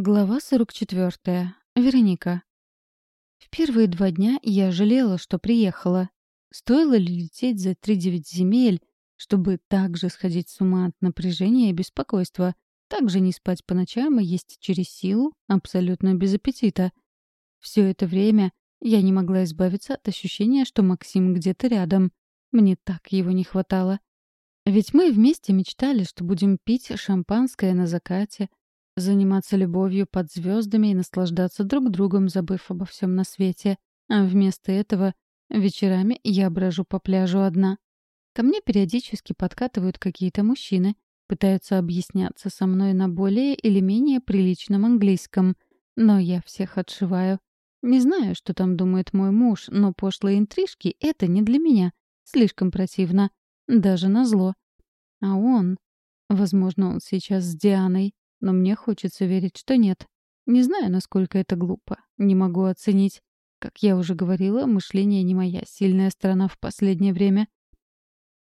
Глава 44. Вероника. В первые два дня я жалела, что приехала. Стоило ли лететь за три-девять земель, чтобы так же сходить с ума от напряжения и беспокойства, так же не спать по ночам и есть через силу, абсолютно без аппетита. Все это время я не могла избавиться от ощущения, что Максим где-то рядом. Мне так его не хватало. Ведь мы вместе мечтали, что будем пить шампанское на закате, заниматься любовью под звездами и наслаждаться друг другом, забыв обо всем на свете. А вместо этого вечерами я брожу по пляжу одна. Ко мне периодически подкатывают какие-то мужчины, пытаются объясняться со мной на более или менее приличном английском, но я всех отшиваю. Не знаю, что там думает мой муж, но пошлые интрижки — это не для меня. Слишком противно. Даже назло. А он... Возможно, он сейчас с Дианой но мне хочется верить, что нет. Не знаю, насколько это глупо. Не могу оценить. Как я уже говорила, мышление не моя сильная сторона в последнее время.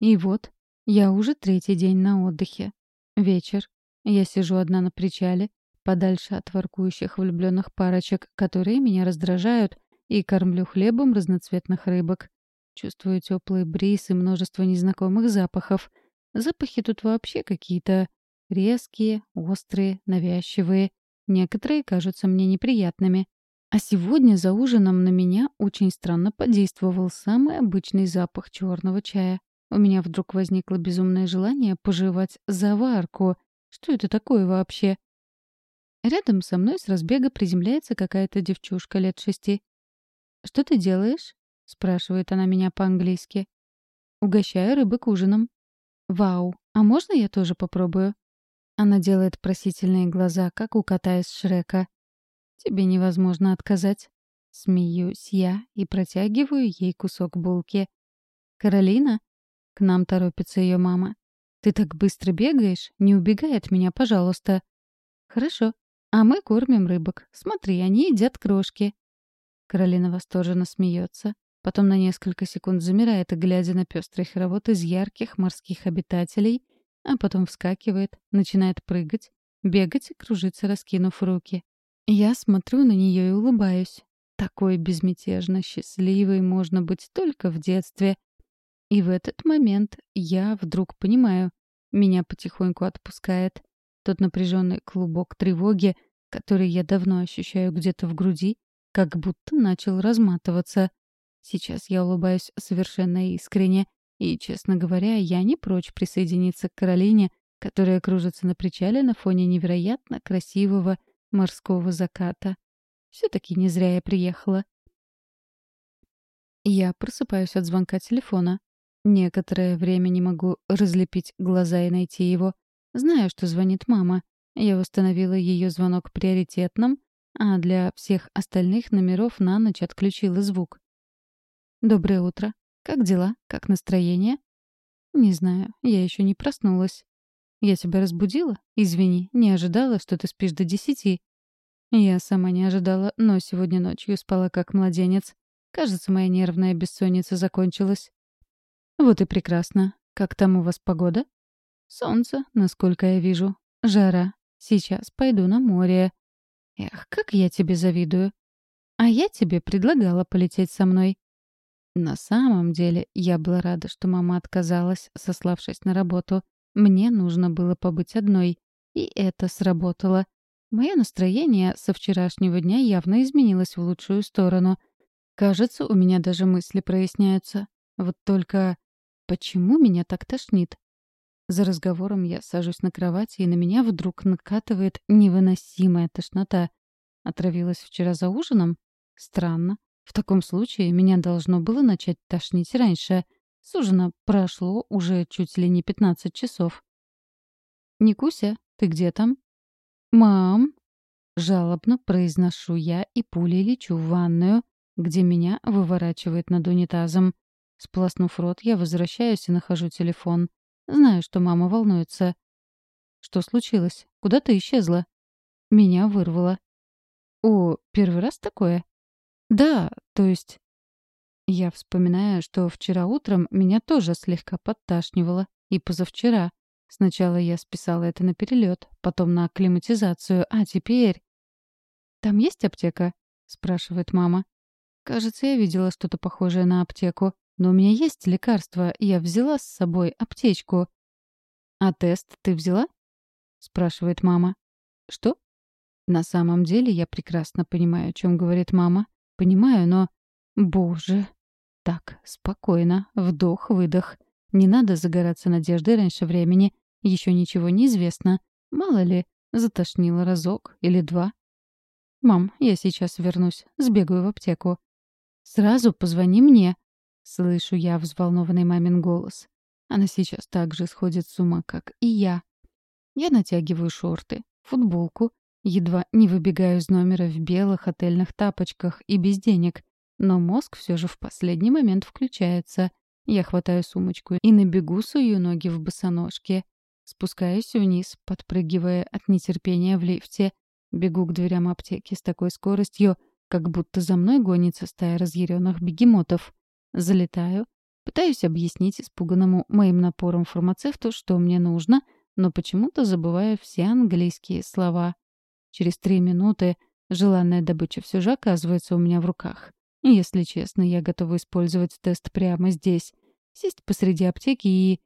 И вот, я уже третий день на отдыхе. Вечер. Я сижу одна на причале, подальше от воркующих влюбленных парочек, которые меня раздражают, и кормлю хлебом разноцветных рыбок. Чувствую теплый бриз и множество незнакомых запахов. Запахи тут вообще какие-то Резкие, острые, навязчивые. Некоторые кажутся мне неприятными. А сегодня за ужином на меня очень странно подействовал самый обычный запах черного чая. У меня вдруг возникло безумное желание пожевать заварку. Что это такое вообще? Рядом со мной с разбега приземляется какая-то девчушка лет шести. «Что ты делаешь?» — спрашивает она меня по-английски. «Угощаю рыбы ужином». «Вау, а можно я тоже попробую?» Она делает просительные глаза, как у кота из Шрека. «Тебе невозможно отказать». Смеюсь я и протягиваю ей кусок булки. «Каролина?» К нам торопится ее мама. «Ты так быстро бегаешь? Не убегай от меня, пожалуйста». «Хорошо. А мы кормим рыбок. Смотри, они едят крошки». Каролина восторженно смеется, потом на несколько секунд замирает, глядя на пестрый хоровод из ярких морских обитателей, а потом вскакивает, начинает прыгать, бегать и кружиться, раскинув руки. Я смотрю на нее и улыбаюсь. Такой безмятежно счастливой можно быть только в детстве. И в этот момент я вдруг понимаю, меня потихоньку отпускает. Тот напряженный клубок тревоги, который я давно ощущаю где-то в груди, как будто начал разматываться. Сейчас я улыбаюсь совершенно искренне, и, честно говоря, я не прочь присоединиться к Каролине, которая кружится на причале на фоне невероятно красивого морского заката. Все-таки не зря я приехала. Я просыпаюсь от звонка телефона. Некоторое время не могу разлепить глаза и найти его. Знаю, что звонит мама. Я установила ее звонок приоритетным, а для всех остальных номеров на ночь отключила звук. «Доброе утро. Как дела? Как настроение? Не знаю, я еще не проснулась. Я тебя разбудила? Извини, не ожидала, что ты спишь до десяти. Я сама не ожидала, но сегодня ночью спала как младенец. Кажется, моя нервная бессонница закончилась. Вот и прекрасно. Как там у вас погода? Солнце, насколько я вижу. Жара. Сейчас пойду на море. Эх, как я тебе завидую. А я тебе предлагала полететь со мной. На самом деле, я была рада, что мама отказалась, сославшись на работу. Мне нужно было побыть одной. И это сработало. Мое настроение со вчерашнего дня явно изменилось в лучшую сторону. Кажется, у меня даже мысли проясняются. Вот только почему меня так тошнит? За разговором я сажусь на кровати, и на меня вдруг накатывает невыносимая тошнота. Отравилась вчера за ужином? Странно. В таком случае меня должно было начать тошнить раньше. С прошло уже чуть ли не 15 часов. «Никуся, ты где там?» «Мам!» Жалобно произношу я и пулей лечу в ванную, где меня выворачивает над унитазом. Сплоснув рот, я возвращаюсь и нахожу телефон. Знаю, что мама волнуется. «Что случилось? Куда ты исчезла?» Меня вырвало. «О, первый раз такое?» Да, то есть... Я вспоминаю, что вчера утром меня тоже слегка подташнивало. И позавчера. Сначала я списала это на перелет, потом на акклиматизацию, а теперь... «Там есть аптека?» — спрашивает мама. «Кажется, я видела что-то похожее на аптеку. Но у меня есть лекарство, я взяла с собой аптечку». «А тест ты взяла?» — спрашивает мама. «Что?» На самом деле я прекрасно понимаю, о чем говорит мама. Понимаю, но... Боже. Так, спокойно. Вдох-выдох. Не надо загораться надеждой раньше времени. Еще ничего не известно. Мало ли, затошнило разок или два. «Мам, я сейчас вернусь. Сбегаю в аптеку». «Сразу позвони мне», — слышу я взволнованный мамин голос. Она сейчас так же сходит с ума, как и я. Я натягиваю шорты, футболку, едва не выбегаю из номера в белых отельных тапочках и без денег, но мозг все же в последний момент включается. Я хватаю сумочку и на бегу сую ноги в босоножке. Спускаюсь вниз, подпрыгивая от нетерпения в лифте. Бегу к дверям аптеки с такой скоростью, как будто за мной гонится стая разъяренных бегемотов. Залетаю, пытаюсь объяснить испуганному моим напором фармацевту, что мне нужно, но почему-то забываю все английские слова. Через три минуты желанная добыча все же оказывается у меня в руках. Если честно, я готова использовать тест прямо здесь. Сесть посреди аптеки и...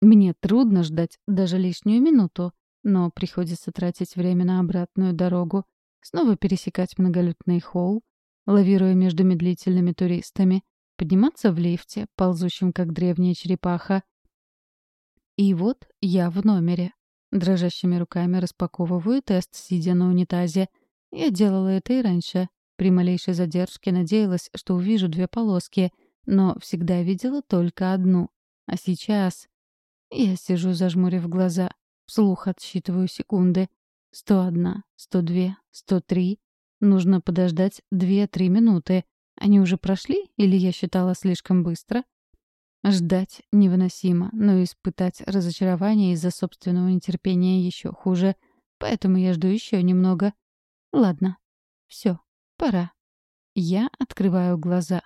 Мне трудно ждать даже лишнюю минуту, но приходится тратить время на обратную дорогу, снова пересекать многолюдный холл, лавируя между медлительными туристами, подниматься в лифте, ползущем как древняя черепаха. И вот я в номере. Дрожащими руками распаковываю тест, сидя на унитазе. Я делала это и раньше. При малейшей задержке надеялась, что увижу две полоски, но всегда видела только одну. А сейчас... Я сижу, зажмурив глаза, вслух отсчитываю секунды. Сто одна, сто две, сто три. Нужно подождать две-три минуты. Они уже прошли или я считала слишком быстро? Ждать невыносимо, но испытать разочарование из-за собственного нетерпения еще хуже. Поэтому я жду еще немного. Ладно. Все. Пора. Я открываю глаза.